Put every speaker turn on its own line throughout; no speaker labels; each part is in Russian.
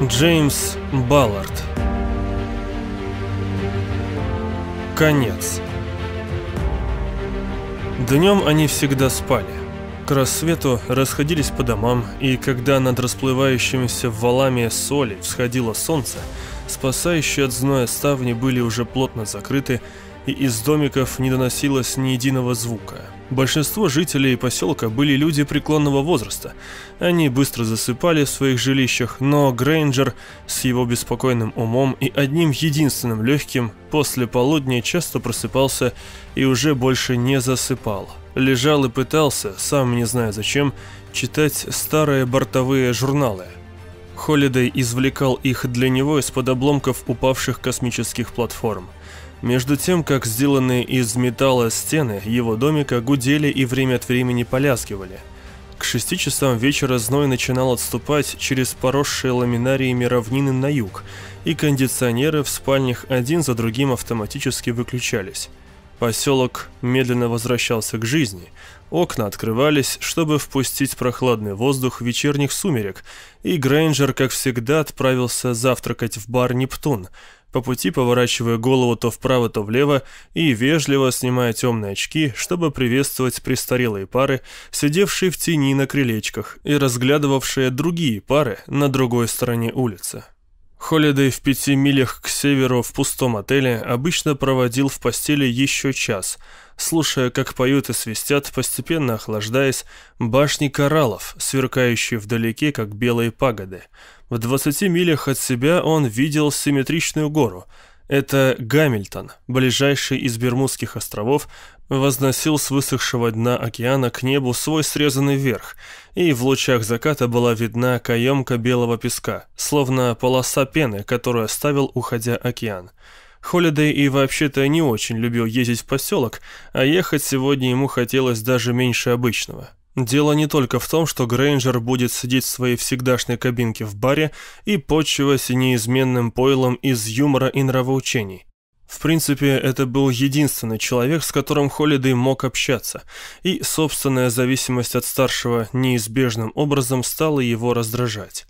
Джеймс Баллард Конец Днем они всегда спали. К рассвету расходились по домам, и когда над расплывающимися валами соли всходило солнце, спасающие от зноя ставни были уже плотно закрыты, и из домиков не доносилось ни единого звука – Большинство жителей поселка были люди преклонного возраста. Они быстро засыпали в своих жилищах, но Грейнджер с его беспокойным умом и одним единственным легким после полудня часто просыпался и уже больше не засыпал. Лежал и пытался, сам не зная зачем, читать старые бортовые журналы. Холидей извлекал их для него из-под обломков упавших космических платформ. Между тем, как сделанные из металла стены его домика гудели и время от времени полязгивали. К шести часам вечера зной начинал отступать через поросшие ламинариями равнины на юг, и кондиционеры в спальнях один за другим автоматически выключались. Поселок медленно возвращался к жизни. Окна открывались, чтобы впустить прохладный воздух вечерних сумерек, и Грейнджер, как всегда, отправился завтракать в бар «Нептун», по пути поворачивая голову то вправо, то влево и вежливо снимая темные очки, чтобы приветствовать престарелые пары, сидевшие в тени на крылечках и разглядывавшие другие пары на другой стороне улицы. Холидей в пяти милях к северу в пустом отеле обычно проводил в постели еще час, слушая, как поют и свистят, постепенно охлаждаясь, башни кораллов, сверкающие вдалеке, как белые пагоды – в 20 милях от себя он видел симметричную гору. Это Гамильтон, ближайший из Бермудских островов, возносил с высохшего дна океана к небу свой срезанный верх, и в лучах заката была видна каемка белого песка, словно полоса пены, которую оставил, уходя океан. Холидей и вообще-то не очень любил ездить в поселок, а ехать сегодня ему хотелось даже меньше обычного. Дело не только в том, что Грейнджер будет сидеть в своей всегдашней кабинке в баре и почиваясь неизменным пойлом из юмора и нравоучений. В принципе, это был единственный человек, с которым Холидей мог общаться, и собственная зависимость от старшего неизбежным образом стала его раздражать.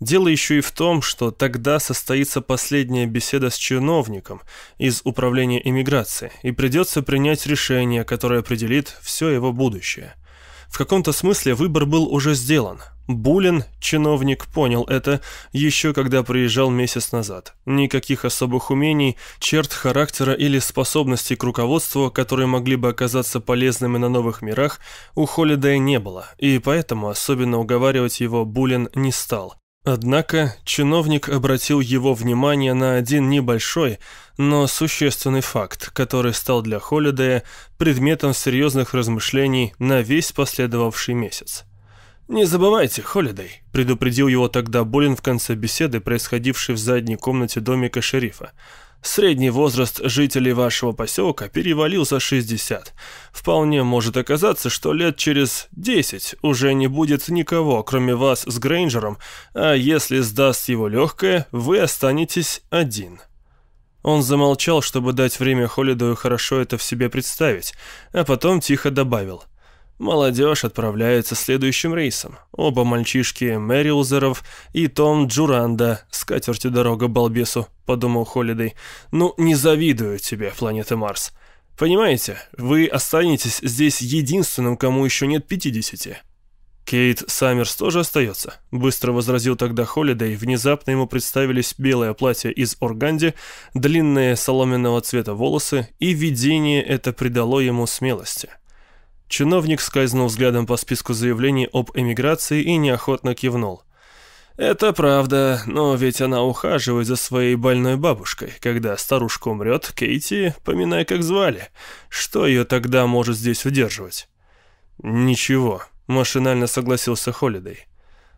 Дело еще и в том, что тогда состоится последняя беседа с чиновником из управления иммиграции, и придется принять решение, которое определит все его будущее – в каком-то смысле выбор был уже сделан. Булин, чиновник, понял это еще когда приезжал месяц назад. Никаких особых умений, черт характера или способностей к руководству, которые могли бы оказаться полезными на новых мирах, у Холидея не было, и поэтому особенно уговаривать его Булин не стал. Однако чиновник обратил его внимание на один небольшой, но существенный факт, который стал для Холидея предметом серьезных размышлений на весь последовавший месяц. «Не забывайте, Холидей», — предупредил его тогда Болин в конце беседы, происходившей в задней комнате домика шерифа. Средний возраст жителей вашего поселка перевалил за 60. Вполне может оказаться, что лет через 10 уже не будет никого, кроме вас с Грейнджером, а если сдаст его легкое, вы останетесь один». Он замолчал, чтобы дать время Холидою хорошо это в себе представить, а потом тихо добавил – Молодежь отправляется следующим рейсом. Оба мальчишки Мэрилзеров и Том Джуранда. С катертью дорога балбесу, подумал Холидей. Ну, не завидую тебе, планета Марс. Понимаете, вы останетесь здесь единственным, кому еще нет пятидесяти. Кейт Саммерс тоже остается, быстро возразил тогда Холидей. Внезапно ему представились белое платье из органди, длинные соломенного цвета волосы, и видение это придало ему смелости. Чиновник скользнул взглядом по списку заявлений об эмиграции и неохотно кивнул. «Это правда, но ведь она ухаживает за своей больной бабушкой. Когда старушка умрет, Кейти, поминай, как звали. Что ее тогда может здесь удерживать?» «Ничего», — машинально согласился Холидей.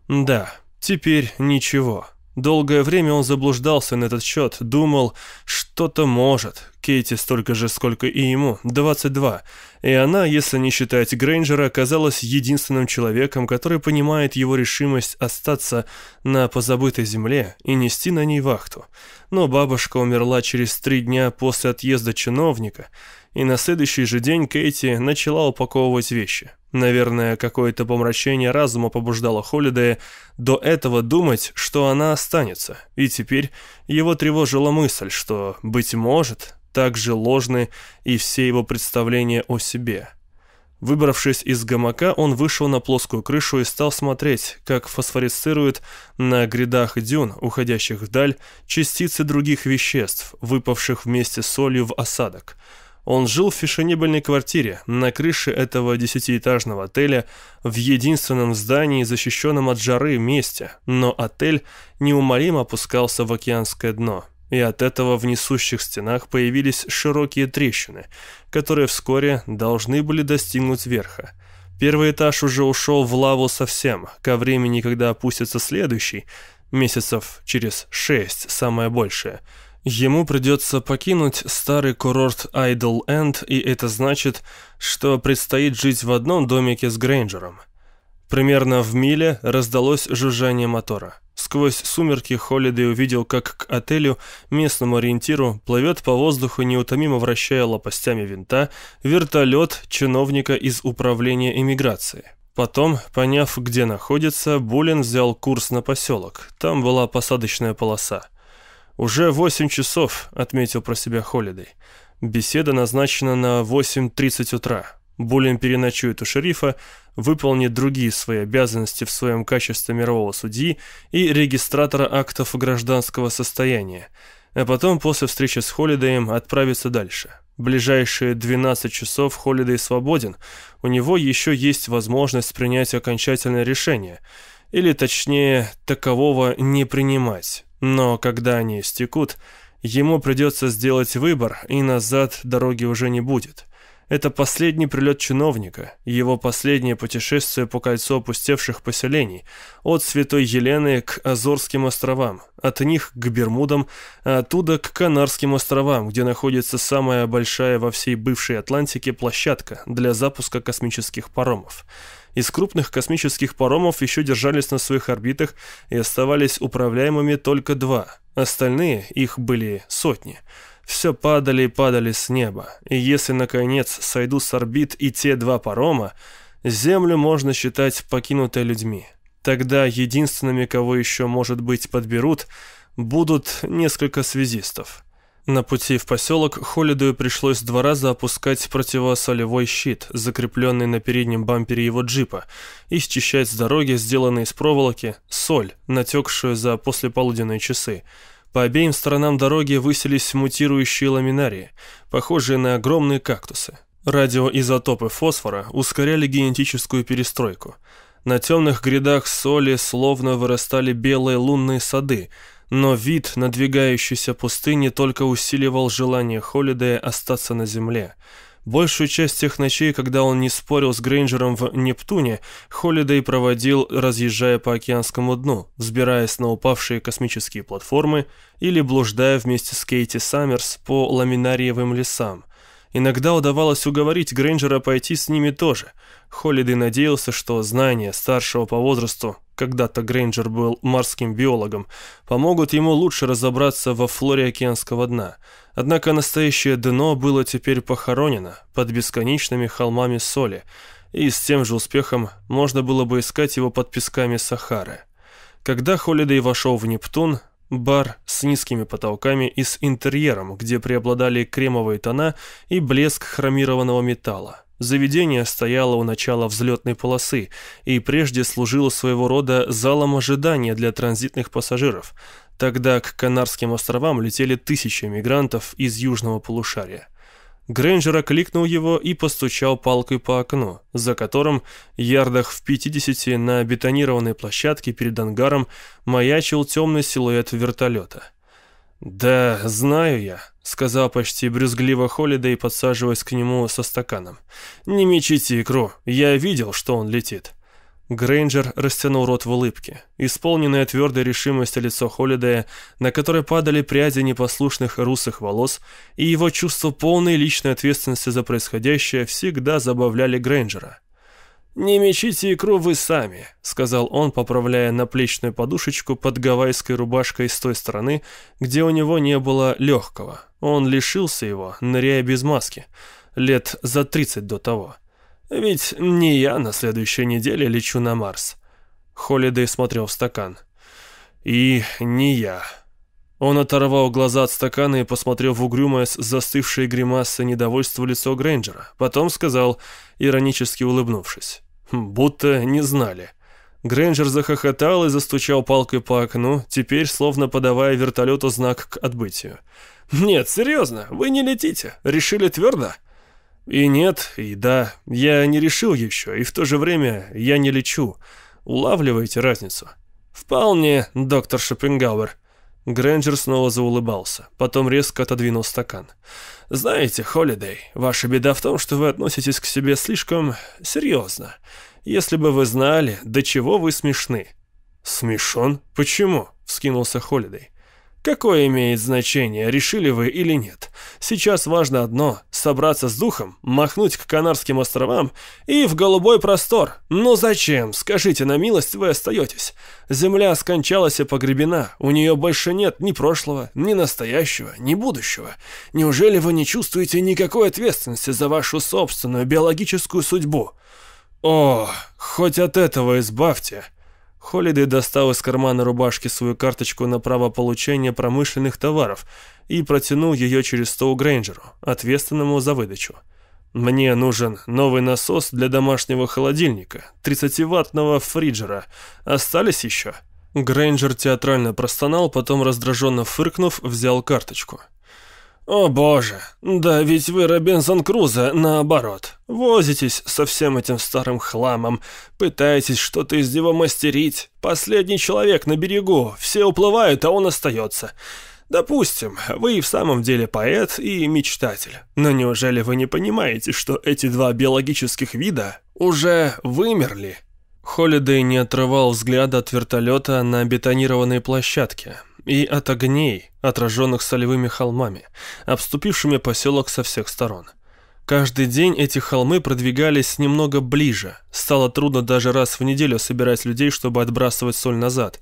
«Да, теперь ничего. Долгое время он заблуждался на этот счет, думал, что-то может. Кейти столько же, сколько и ему, 22. И она, если не считать Грейнджера, оказалась единственным человеком, который понимает его решимость остаться на позабытой земле и нести на ней вахту. Но бабушка умерла через три дня после отъезда чиновника, и на следующий же день Кейти начала упаковывать вещи. Наверное, какое-то помрачение разума побуждало Холидея до этого думать, что она останется, и теперь его тревожила мысль, что, быть может, так же ложны и все его представления о себе. Выбравшись из гамака, он вышел на плоскую крышу и стал смотреть, как фосфорисцируют на грядах дюн, уходящих вдаль, частицы других веществ, выпавших вместе с солью в осадок – он жил в фешенебельной квартире на крыше этого десятиэтажного отеля в единственном здании, защищенном от жары месте, но отель неумолимо опускался в океанское дно, и от этого в несущих стенах появились широкие трещины, которые вскоре должны были достигнуть верха. Первый этаж уже ушел в лаву совсем, ко времени, когда опустится следующий, месяцев через шесть, самое большее – Ему придется покинуть старый курорт Айдл Энд, и это значит, что предстоит жить в одном домике с Грейнджером. Примерно в миле раздалось жужжание мотора. Сквозь сумерки Холидей увидел, как к отелю, местному ориентиру, плывет по воздуху, неутомимо вращая лопастями винта, вертолет чиновника из управления иммиграции. Потом, поняв, где находится, Булин взял курс на поселок. Там была посадочная полоса. «Уже восемь часов», — отметил про себя Холидей. «Беседа назначена на 8.30 утра. Буллин переночует у шерифа, выполнит другие свои обязанности в своем качестве мирового судьи и регистратора актов гражданского состояния, а потом после встречи с Холидеем отправится дальше. Ближайшие 12 часов Холидей свободен, у него еще есть возможность принять окончательное решение, или точнее, такового не принимать». Но когда они истекут, ему придется сделать выбор, и назад дороги уже не будет. Это последний прилет чиновника, его последнее путешествие по кольцу опустевших поселений, от Святой Елены к Азорским островам, от них к Бермудам, а оттуда к Канарским островам, где находится самая большая во всей бывшей Атлантике площадка для запуска космических паромов. Из крупных космических паромов еще держались на своих орбитах и оставались управляемыми только два. Остальные, их были сотни. Все падали и падали с неба. И если, наконец, сойдут с орбит и те два парома, Землю можно считать покинутой людьми. Тогда единственными, кого еще, может быть, подберут, будут несколько связистов. На пути в поселок Холидою пришлось два раза опускать противосолевой щит, закрепленный на переднем бампере его джипа, и счищать с дороги, сделанной из проволоки, соль, натекшую за послеполуденные часы. По обеим сторонам дороги высились мутирующие ламинарии, похожие на огромные кактусы. Радиоизотопы фосфора ускоряли генетическую перестройку. На темных грядах соли словно вырастали белые лунные сады – но вид надвигающейся пустыни только усиливал желание Холидея остаться на земле. Большую часть тех ночей, когда он не спорил с Грейнджером в Нептуне, Холидей проводил, разъезжая по океанскому дну, взбираясь на упавшие космические платформы или блуждая вместе с Кейти Саммерс по ламинариевым лесам. Иногда удавалось уговорить Грейнджера пойти с ними тоже. Холидей надеялся, что знания старшего по возрасту когда-то Грейнджер был морским биологом, помогут ему лучше разобраться во флоре океанского дна. Однако настоящее дно было теперь похоронено под бесконечными холмами соли, и с тем же успехом можно было бы искать его под песками Сахары. Когда Холидей вошел в Нептун, бар с низкими потолками и с интерьером, где преобладали кремовые тона и блеск хромированного металла. Заведение стояло у начала взлетной полосы и прежде служило своего рода залом ожидания для транзитных пассажиров. Тогда к Канарским островам летели тысячи мигрантов из южного полушария. Грейнджер окликнул его и постучал палкой по окну, за которым, ярдах в 50 на бетонированной площадке перед ангаром, маячил темный силуэт вертолета. «Да, знаю я», — сказал почти брюзгливо Холидей, подсаживаясь к нему со стаканом. «Не мечите икру, я видел, что он летит». Грейнджер растянул рот в улыбке. Исполненное твердой решимости лицо Холидея, на которое падали пряди непослушных русых волос, и его чувство полной личной ответственности за происходящее всегда забавляли Грейнджера. «Не мечите икру вы сами», — сказал он, поправляя наплечную подушечку под гавайской рубашкой с той стороны, где у него не было легкого. Он лишился его, ныряя без маски, лет за тридцать до того. Ведь не я на следующей неделе лечу на Марс. Холидей смотрел в стакан. И не я. Он оторвал глаза от стакана и посмотрел в угрюмое с застывшей гримасой недовольства лицо Грейнджера. Потом сказал, иронически улыбнувшись. «Хм, «Будто не знали». Грейнджер захохотал и застучал палкой по окну, теперь словно подавая вертолету знак к отбытию. «Нет, серьезно, вы не летите. Решили твердо?» «И нет, и да. Я не решил еще, и в то же время я не лечу. Улавливаете разницу?» «Вполне, доктор Шопенгауэр. Грэнджер снова заулыбался, потом резко отодвинул стакан. «Знаете, Холидей, ваша беда в том, что вы относитесь к себе слишком серьезно. Если бы вы знали, до чего вы смешны». «Смешон? Почему?» — вскинулся Холидей. Какое имеет значение, решили вы или нет? Сейчас важно одно – собраться с духом, махнуть к Канарским островам и в голубой простор. Но зачем, скажите на милость, вы остаетесь? Земля скончалась и погребена, у нее больше нет ни прошлого, ни настоящего, ни будущего. Неужели вы не чувствуете никакой ответственности за вашу собственную биологическую судьбу? О, хоть от этого избавьте. Холидей достал из кармана рубашки свою карточку на право получения промышленных товаров и протянул ее через стол Грейнджеру, ответственному за выдачу. «Мне нужен новый насос для домашнего холодильника, 30-ваттного фриджера. Остались еще?» Грейнджер театрально простонал, потом раздраженно фыркнув, взял карточку. «О боже, да ведь вы Робинсон Крузо, наоборот. Возитесь со всем этим старым хламом, пытаетесь что-то из него мастерить. Последний человек на берегу, все уплывают, а он остается. Допустим, вы и в самом деле поэт и мечтатель. Но неужели вы не понимаете, что эти два биологических вида уже вымерли?» Холидей не отрывал взгляда от вертолета на бетонированной площадке и от огней, отраженных солевыми холмами, обступившими поселок со всех сторон. Каждый день эти холмы продвигались немного ближе. Стало трудно даже раз в неделю собирать людей, чтобы отбрасывать соль назад.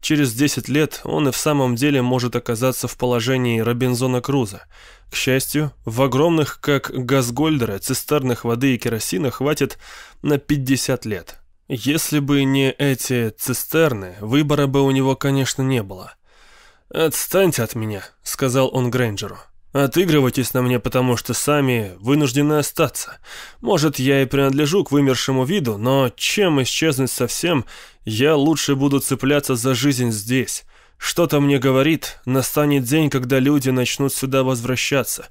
Через 10 лет он и в самом деле может оказаться в положении Робинзона Круза. К счастью, в огромных, как газгольдеры, цистернах воды и керосина хватит на 50 лет. Если бы не эти цистерны, выбора бы у него, конечно, не было. «Отстаньте от меня», — сказал он Грейнджеру. «Отыгрывайтесь на мне, потому что сами вынуждены остаться. Может, я и принадлежу к вымершему виду, но чем исчезнуть совсем, я лучше буду цепляться за жизнь здесь. Что-то мне говорит, настанет день, когда люди начнут сюда возвращаться».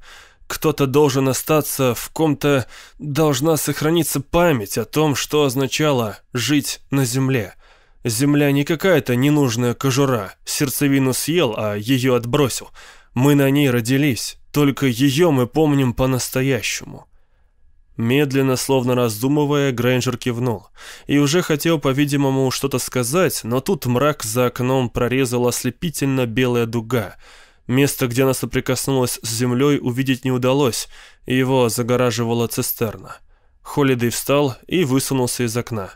Кто-то должен остаться, в ком-то должна сохраниться память о том, что означало жить на земле. Земля не какая-то ненужная кожура, сердцевину съел, а ее отбросил. Мы на ней родились, только ее мы помним по-настоящему. Медленно, словно раздумывая, Грейнджер кивнул. И уже хотел, по-видимому, что-то сказать, но тут мрак за окном прорезала ослепительно белая дуга — Место, где она соприкоснулась с землей, увидеть не удалось, его загораживала цистерна. Холидей встал и высунулся из окна.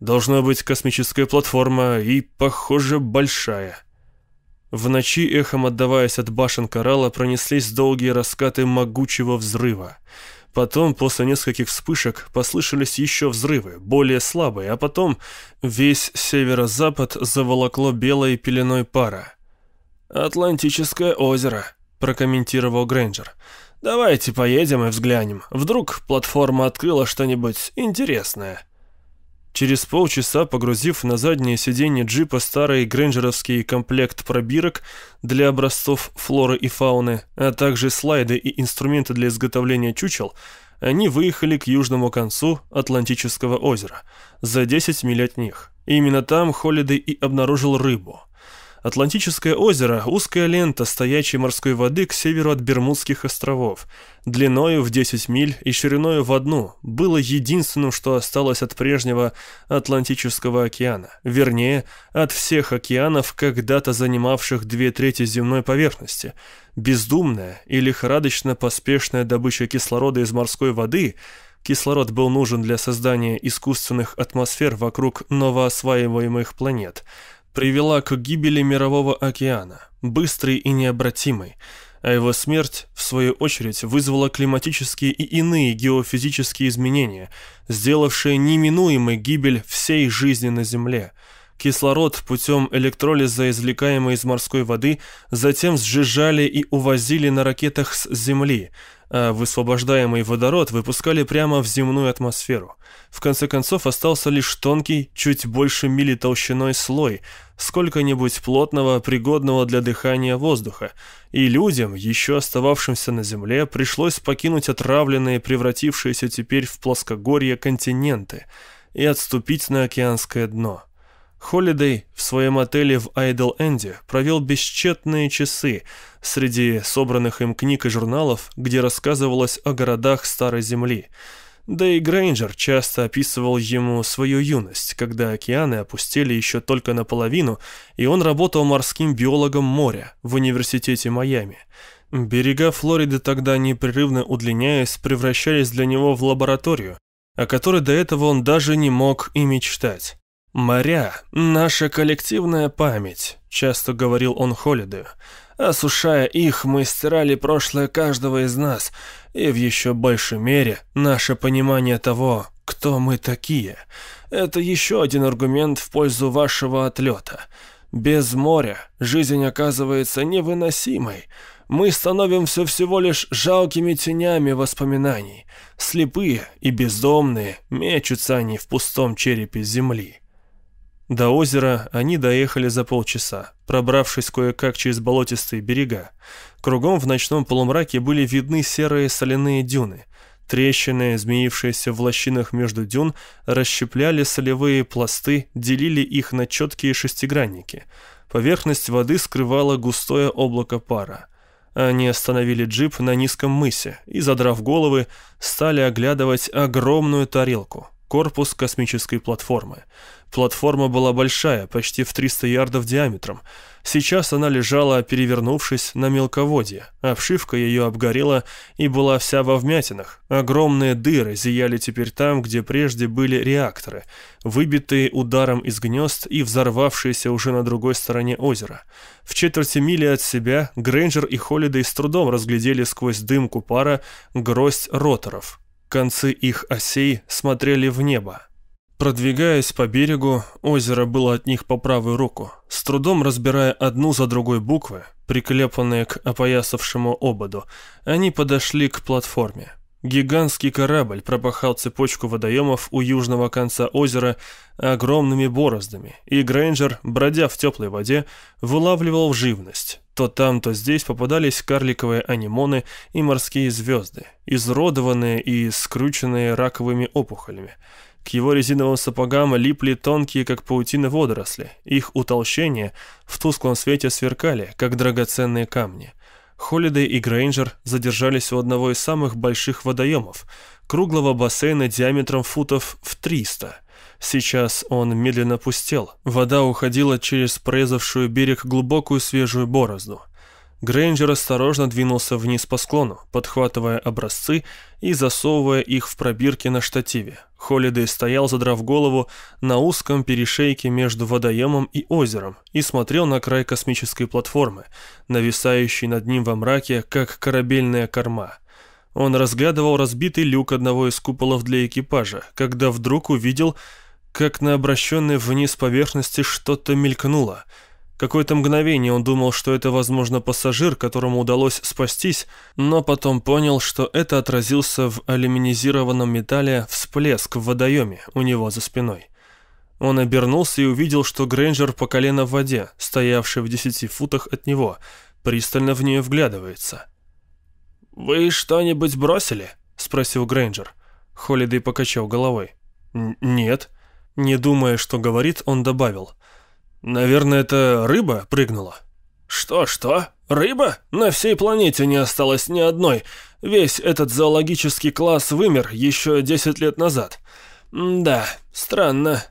«Должна быть космическая платформа и, похоже, большая». В ночи, эхом отдаваясь от башен коралла, пронеслись долгие раскаты могучего взрыва. Потом, после нескольких вспышек, послышались еще взрывы, более слабые, а потом весь северо-запад заволокло белой пеленой пара. «Атлантическое озеро», — прокомментировал Грейнджер. «Давайте поедем и взглянем. Вдруг платформа открыла что-нибудь интересное». Через полчаса, погрузив на заднее сиденье джипа старый грейнджеровский комплект пробирок для образцов флоры и фауны, а также слайды и инструменты для изготовления чучел, они выехали к южному концу Атлантического озера, за 10 миль от них. Именно там Холидей и обнаружил рыбу. Атлантическое озеро – узкая лента стоячей морской воды к северу от Бермудских островов. Длиною в 10 миль и шириною в одну было единственным, что осталось от прежнего Атлантического океана. Вернее, от всех океанов, когда-то занимавших две трети земной поверхности. Бездумная и лихорадочно поспешная добыча кислорода из морской воды – Кислород был нужен для создания искусственных атмосфер вокруг новоосваиваемых планет – привела к гибели Мирового океана, быстрой и необратимой. а его смерть, в свою очередь, вызвала климатические и иные геофизические изменения, сделавшие неминуемой гибель всей жизни на Земле. Кислород путем электролиза, извлекаемый из морской воды, затем сжижали и увозили на ракетах с Земли – а высвобождаемый водород выпускали прямо в земную атмосферу. В конце концов остался лишь тонкий, чуть больше мили толщиной слой, сколько-нибудь плотного, пригодного для дыхания воздуха, и людям, еще остававшимся на Земле, пришлось покинуть отравленные, превратившиеся теперь в плоскогорье континенты и отступить на океанское дно. Холидей в своем отеле в Айдл-Энде провел бесчетные часы среди собранных им книг и журналов, где рассказывалось о городах Старой Земли. И Грейнджер часто описывал ему свою юность, когда океаны опустели еще только наполовину, и он работал морским биологом моря в университете Майами. Берега Флориды тогда, непрерывно удлиняясь, превращались для него в лабораторию, о которой до этого он даже не мог и мечтать. «Моря — наша коллективная память», — часто говорил он Холидею. «Осушая их, мы стирали прошлое каждого из нас, и в еще большей мере наше понимание того, кто мы такие. Это еще один аргумент в пользу вашего отлета. Без моря жизнь оказывается невыносимой. Мы становимся всего лишь жалкими тенями воспоминаний. Слепые и бездомные мечутся они в пустом черепе земли». До озера они доехали за полчаса, пробравшись кое-как через болотистые берега. Кругом в ночном полумраке были видны серые соляные дюны. Трещины, змеившиеся в лощинах между дюн, расщепляли солевые пласты, делили их на четкие шестигранники. Поверхность воды скрывала густое облако пара. Они остановили джип на низком мысе и, задрав головы, стали оглядывать огромную тарелку, корпус космической платформы. Платформа была большая, почти в 300 ярдов диаметром. Сейчас она лежала, перевернувшись на мелководье. Обшивка ее обгорела и была вся во вмятинах. Огромные дыры зияли теперь там, где прежде были реакторы, выбитые ударом из гнезд и взорвавшиеся уже на другой стороне озера. В четверти мили от себя Грейнджер и Холидей с трудом разглядели сквозь дымку пара гроздь роторов. Концы их осей смотрели в небо. Продвигаясь по берегу, озеро было от них по правую руку, с трудом разбирая одну за другой буквы, приклепанные к опоясавшему ободу, они подошли к платформе. Гигантский корабль пропахал цепочку водоемов у южного конца озера огромными бороздами, и Грейнджер, бродя в теплой воде, вылавливал живность. То там, то здесь попадались карликовые анимоны и морские звезды, изродованные и скрученные раковыми опухолями. К его резиновым сапогам липли тонкие, как паутины, водоросли. Их утолщения в тусклом свете сверкали, как драгоценные камни. Холидей и Грейнджер задержались у одного из самых больших водоемов, круглого бассейна диаметром футов в 300. Сейчас он медленно пустел. Вода уходила через прорезавшую берег глубокую свежую борозду. Грейнджер осторожно двинулся вниз по склону, подхватывая образцы и засовывая их в пробирки на штативе. Холидей стоял, задрав голову, на узком перешейке между водоемом и озером и смотрел на край космической платформы, нависающей над ним во мраке, как корабельная корма. Он разглядывал разбитый люк одного из куполов для экипажа, когда вдруг увидел, как на обращенной вниз поверхности что-то мелькнуло — Какое-то мгновение он думал, что это, возможно, пассажир, которому удалось спастись, но потом понял, что это отразился в алюминизированном металле всплеск в водоеме у него за спиной. Он обернулся и увидел, что Грейнджер по колено в воде, стоявший в десяти футах от него, пристально в нее вглядывается. «Вы что-нибудь бросили?» — спросил Грейнджер. Холидей покачал головой. «Нет». Не думая, что говорит, он добавил. Наверное, это рыба прыгнула. Что-что? Рыба? На всей планете не осталось ни одной. Весь этот зоологический класс вымер еще 10 лет назад. да, странно.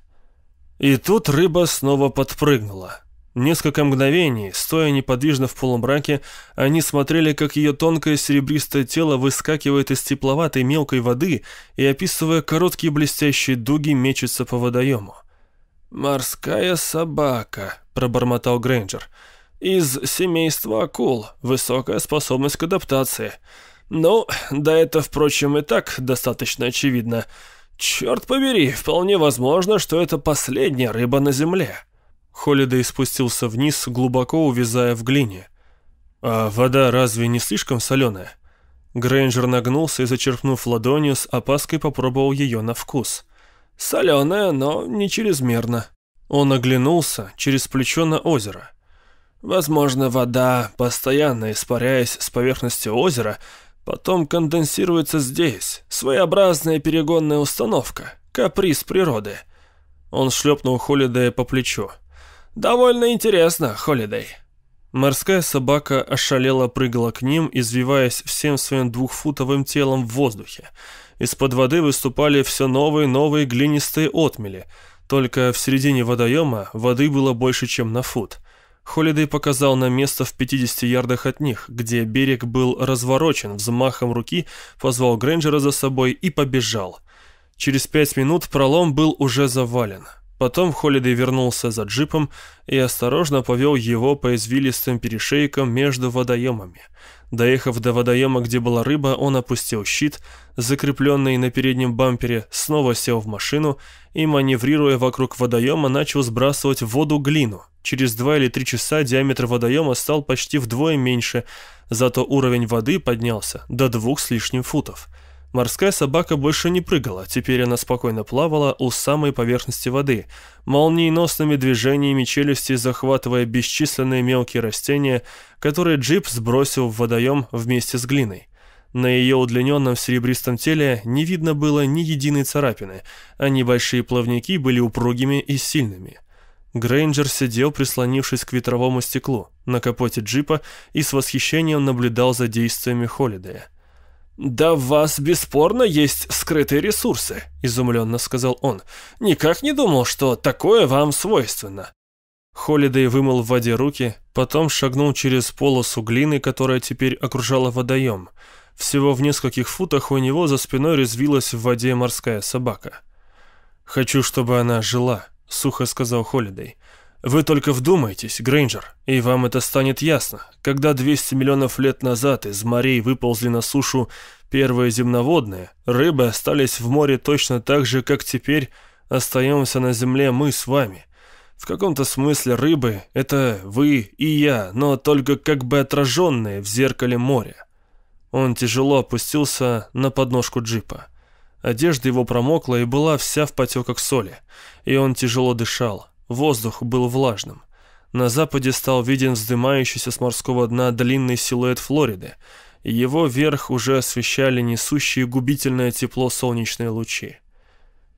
И тут рыба снова подпрыгнула. Несколько мгновений, стоя неподвижно в полумраке, они смотрели, как ее тонкое серебристое тело выскакивает из тепловатой мелкой воды и, описывая короткие блестящие дуги, мечется по водоему. «Морская собака», — пробормотал Грейнджер. Из семейства акул, высокая способность к адаптации. Ну, да это, впрочем, и так достаточно очевидно. Черт побери, вполне возможно, что это последняя рыба на земле. Холидей спустился вниз, глубоко увязая в глине. А вода разве не слишком соленая? Грейнджер нагнулся и, зачерпнув ладонью, с опаской попробовал ее на вкус. Соленая, но не чрезмерно. Он оглянулся через плечо на озеро. Возможно, вода, постоянно испаряясь с поверхности озера, потом конденсируется здесь. Своеобразная перегонная установка, каприз природы. Он шлепнул Холидея по плечу. «Довольно интересно, Холидей». Морская собака ошалела прыгала к ним, извиваясь всем своим двухфутовым телом в воздухе. Из-под воды выступали все новые новые глинистые отмели, только в середине водоема воды было больше, чем на фут. Холидей показал на место в 50 ярдах от них, где берег был разворочен взмахом руки, позвал Грэнджера за собой и побежал. Через пять минут пролом был уже завален. Потом Холидей вернулся за джипом и осторожно повел его по извилистым перешейкам между водоемами. Доехав до водоема, где была рыба, он опустил щит, закрепленный на переднем бампере, снова сел в машину и, маневрируя вокруг водоема, начал сбрасывать в воду глину. Через два или три часа диаметр водоема стал почти вдвое меньше, зато уровень воды поднялся до двух с лишним футов. Морская собака больше не прыгала, теперь она спокойно плавала у самой поверхности воды, молниеносными движениями челюсти захватывая бесчисленные мелкие растения, которые джип сбросил в водоем вместе с глиной. На ее удлиненном серебристом теле не видно было ни единой царапины, а небольшие плавники были упругими и сильными. Грейнджер сидел, прислонившись к ветровому стеклу, на капоте джипа и с восхищением наблюдал за действиями Холидея. «Да в вас бесспорно есть скрытые ресурсы», — изумленно сказал он. «Никак не думал, что такое вам свойственно». Холидей вымыл в воде руки, потом шагнул через полосу глины, которая теперь окружала водоем. Всего в нескольких футах у него за спиной резвилась в воде морская собака. «Хочу, чтобы она жила», — сухо сказал Холидей. Вы только вдумайтесь, Грейнджер, и вам это станет ясно. Когда 200 миллионов лет назад из морей выползли на сушу первые земноводные, рыбы остались в море точно так же, как теперь остаемся на земле мы с вами. В каком-то смысле рыбы — это вы и я, но только как бы отраженные в зеркале моря. Он тяжело опустился на подножку джипа. Одежда его промокла и была вся в потеках соли, и он тяжело дышал. Воздух был влажным. На западе стал виден вздымающийся с морского дна длинный силуэт Флориды. Его верх уже освещали несущие губительное тепло солнечные лучи.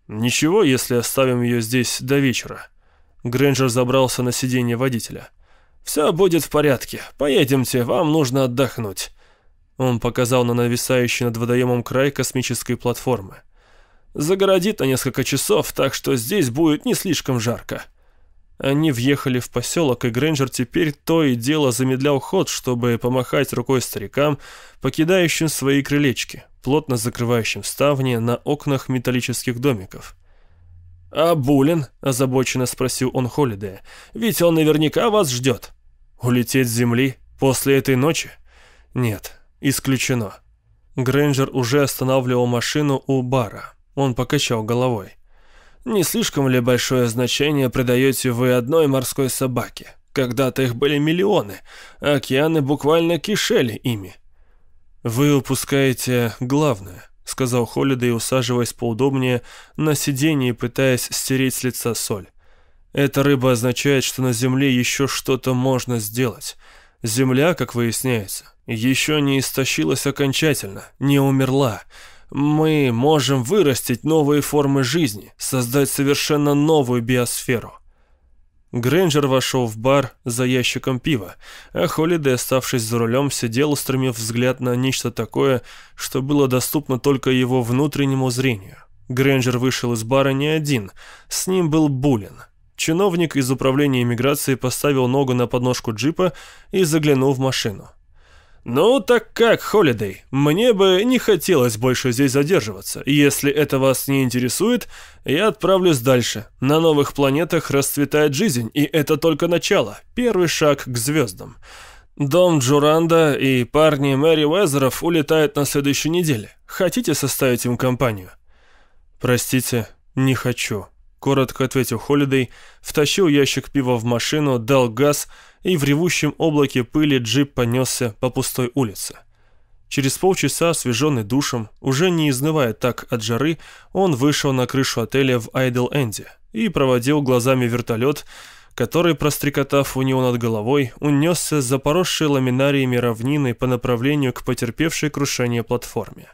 «Ничего, если оставим ее здесь до вечера». Грэнджер забрался на сиденье водителя. «Все будет в порядке. Поедемте, вам нужно отдохнуть». Он показал на нависающий над водоемом край космической платформы. «Загородит на несколько часов, так что здесь будет не слишком жарко». Они въехали в поселок, и Грэнджер теперь то и дело замедлял ход, чтобы помахать рукой старикам, покидающим свои крылечки, плотно закрывающим ставни на окнах металлических домиков. «А Булин?» – озабоченно спросил он Холидея. «Ведь он наверняка вас ждет». «Улететь с земли? После этой ночи?» «Нет, исключено». Грэнджер уже останавливал машину у бара. Он покачал головой. Не слишком ли большое значение придаете вы одной морской собаке? Когда-то их были миллионы, а океаны буквально кишели ими. Вы упускаете главное, сказал Холидей, усаживаясь поудобнее на сиденье, пытаясь стереть с лица соль. Эта рыба означает, что на Земле еще что-то можно сделать. Земля, как выясняется, еще не истощилась окончательно, не умерла. Мы можем вырастить новые формы жизни, создать совершенно новую биосферу. Грэнджер вошел в бар за ящиком пива, а Холидей, оставшись за рулем, сидел, устремив взгляд на нечто такое, что было доступно только его внутреннему зрению. Грэнджер вышел из бара не один, с ним был Булин. Чиновник из управления иммиграции поставил ногу на подножку джипа и заглянул в машину. «Ну так как, Холидей, мне бы не хотелось больше здесь задерживаться. Если это вас не интересует, я отправлюсь дальше. На новых планетах расцветает жизнь, и это только начало, первый шаг к звездам. Дом Джуранда и парни Мэри Уэзеров улетают на следующей неделе. Хотите составить им компанию?» «Простите, не хочу», — коротко ответил Холидей, втащил ящик пива в машину, дал газ — и в ревущем облаке пыли джип понесся по пустой улице. Через полчаса, освеженный душем, уже не изнывая так от жары, он вышел на крышу отеля в Айдл-Энде и проводил глазами вертолет, который, прострекотав у него над головой, унесся за поросшей ламинариями равнины по направлению к потерпевшей крушение платформе.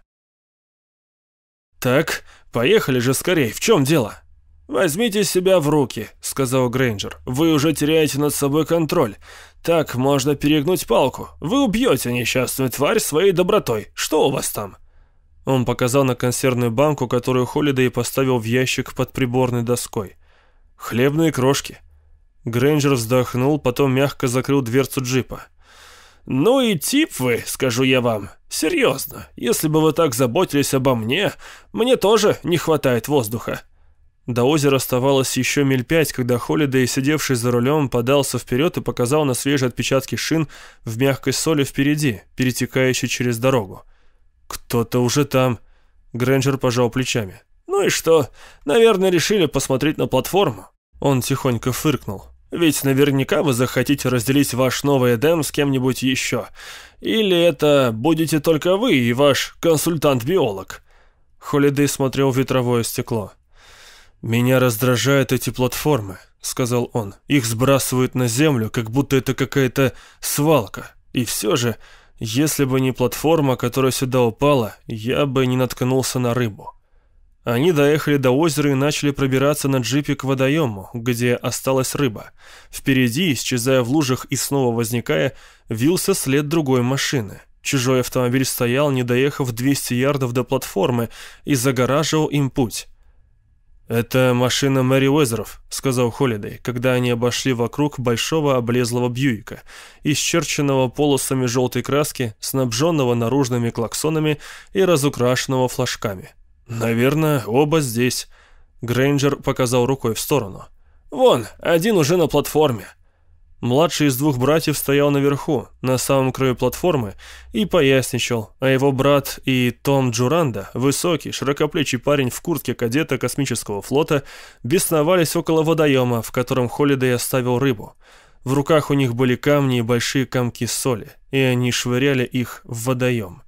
«Так, поехали же скорей, в чем дело?» «Возьмите себя в руки», — сказал Грейнджер. «Вы уже теряете над собой контроль. Так можно перегнуть палку. Вы убьете несчастную тварь своей добротой. Что у вас там?» Он показал на консервную банку, которую Холидей поставил в ящик под приборной доской. «Хлебные крошки». Грейнджер вздохнул, потом мягко закрыл дверцу джипа. «Ну и тип вы, скажу я вам. Серьезно, если бы вы так заботились обо мне, мне тоже не хватает воздуха». До озера оставалось еще миль пять, когда Холидей, сидевший за рулем, подался вперед и показал на свежие отпечатки шин в мягкой соли впереди, перетекающей через дорогу. «Кто-то уже там». Грэнджер пожал плечами. «Ну и что? Наверное, решили посмотреть на платформу». Он тихонько фыркнул. «Ведь наверняка вы захотите разделить ваш новый Эдем с кем-нибудь еще. Или это будете только вы и ваш консультант-биолог». Холидей смотрел в ветровое стекло. «Меня раздражают эти платформы», — сказал он. «Их сбрасывают на землю, как будто это какая-то свалка. И все же, если бы не платформа, которая сюда упала, я бы не наткнулся на рыбу». Они доехали до озера и начали пробираться на джипе к водоему, где осталась рыба. Впереди, исчезая в лужах и снова возникая, вился след другой машины. Чужой автомобиль стоял, не доехав 200 ярдов до платформы, и загораживал им путь. «Это машина Мэри Уэзеров», — сказал Холидей, когда они обошли вокруг большого облезлого Бьюика, исчерченного полосами желтой краски, снабженного наружными клаксонами и разукрашенного флажками. «Наверное, оба здесь». Грейнджер показал рукой в сторону. «Вон, один уже на платформе». Младший из двух братьев стоял наверху, на самом краю платформы, и поясничал, а его брат и Том Джуранда, высокий, широкоплечий парень в куртке кадета космического флота, бесновались около водоема, в котором Холидей оставил рыбу. В руках у них были камни и большие комки соли, и они швыряли их в водоем.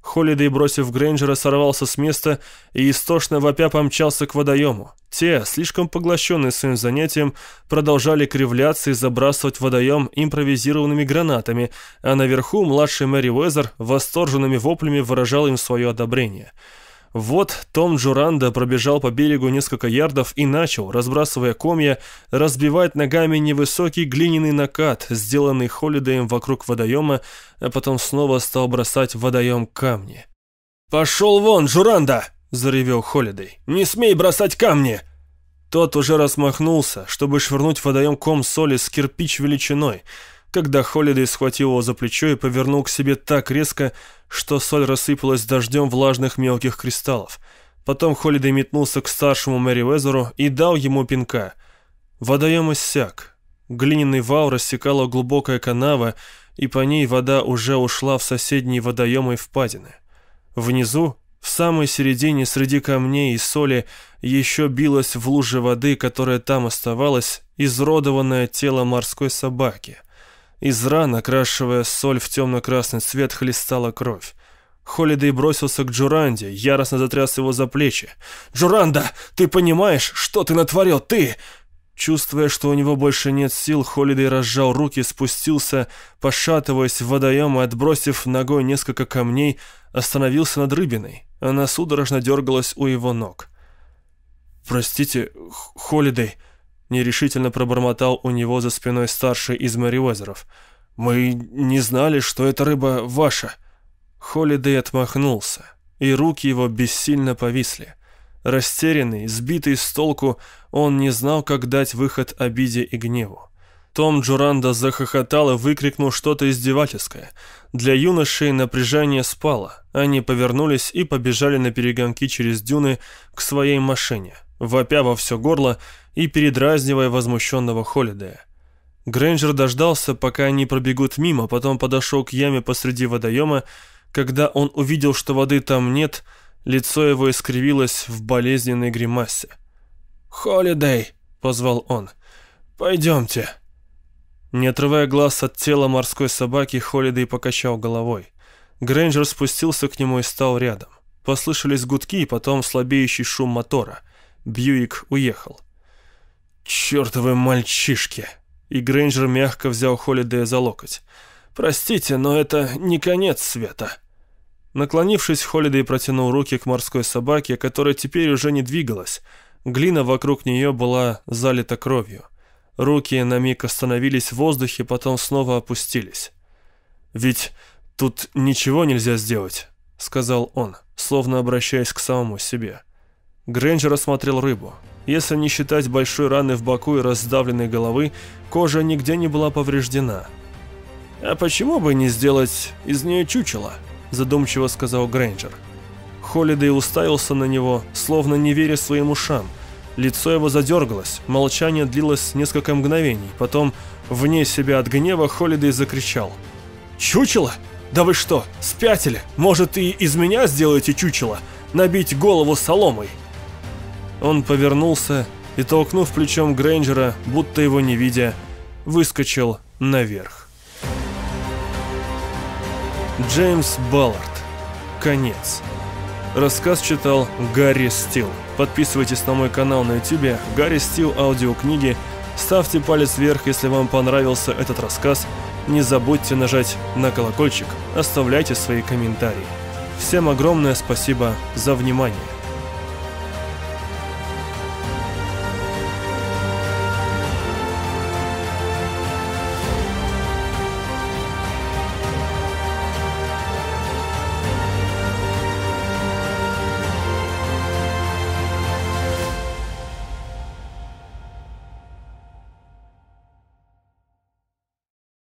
Холидей, бросив Грейнджера, сорвался с места и истошно вопя помчался к водоему. Те, слишком поглощенные своим занятием, продолжали кривляться и забрасывать водоем импровизированными гранатами, а наверху младший Мэри Уэзер восторженными воплями выражал им свое одобрение – вот Том Джуранда пробежал по берегу несколько ярдов и начал, разбрасывая комья, разбивать ногами невысокий глиняный накат, сделанный Холидеем вокруг водоема, а потом снова стал бросать в водоем камни. «Пошел вон, Джуранда!» – заревел Холидей. «Не смей бросать камни!» Тот уже размахнулся, чтобы швырнуть в водоем ком соли с кирпич величиной – когда Холидей схватил его за плечо и повернул к себе так резко, что соль рассыпалась дождем влажных мелких кристаллов. Потом Холидей метнулся к старшему Мэри Везеру и дал ему пинка. Водоем иссяк. Глиняный вал рассекала глубокая канава, и по ней вода уже ушла в соседние водоемы и впадины. Внизу, в самой середине среди камней и соли, еще билось в луже воды, которая там оставалась, изродованное тело морской собаки — из ран, окрашивая соль в темно-красный цвет, хлестала кровь. Холидей бросился к Джуранде, яростно затряс его за плечи. «Джуранда, ты понимаешь, что ты натворил, ты?» Чувствуя, что у него больше нет сил, Холидей разжал руки, спустился, пошатываясь в водоем и, отбросив ногой несколько камней, остановился над рыбиной. Она судорожно дергалась у его ног. «Простите, Холидей», Нерешительно пробормотал у него за спиной старший из Мэриозеров. «Мы не знали, что эта рыба ваша». Холидей отмахнулся, и руки его бессильно повисли. Растерянный, сбитый с толку, он не знал, как дать выход обиде и гневу. Том Джуранда захохотал и выкрикнул что-то издевательское. Для юношей напряжение спало. Они повернулись и побежали на перегонки через дюны к своей машине, вопя во все горло и передразнивая возмущенного Холидея. Грейнджер дождался, пока они пробегут мимо, потом подошел к яме посреди водоема. Когда он увидел, что воды там нет, лицо его искривилось в болезненной гримасе. «Холидей!» — позвал он. «Пойдемте». Не отрывая глаз от тела морской собаки, Холидей покачал головой. Грейнджер спустился к нему и стал рядом. Послышались гудки и потом слабеющий шум мотора. Бьюик уехал. «Чёртовы мальчишки!» И Грейнджер мягко взял Холидея за локоть. «Простите, но это не конец света». Наклонившись, Холидей протянул руки к морской собаке, которая теперь уже не двигалась. Глина вокруг нее была залита кровью. Руки на миг остановились в воздухе, потом снова опустились. «Ведь тут ничего нельзя сделать», — сказал он, словно обращаясь к самому себе. Грэнджер осмотрел рыбу. Если не считать большой раны в боку и раздавленной головы, кожа нигде не была повреждена. «А почему бы не сделать из нее чучело?» – задумчиво сказал Грэнджер. Холидей уставился на него, словно не веря своим ушам. Лицо его задергалось, молчание длилось несколько мгновений. Потом, вне себя от гнева, Холидей закричал. «Чучело? Да вы что, спятили? Может, и из меня сделаете чучело? Набить голову соломой?» Он повернулся и, толкнув плечом Грейнджера, будто его не видя, выскочил наверх. Джеймс Баллард. Конец. Рассказ читал Гарри Стил. Подписывайтесь на мой канал на YouTube Гарри Стил аудиокниги. Ставьте палец вверх, если вам понравился этот рассказ. Не забудьте нажать на колокольчик. Оставляйте свои комментарии. Всем огромное спасибо за внимание.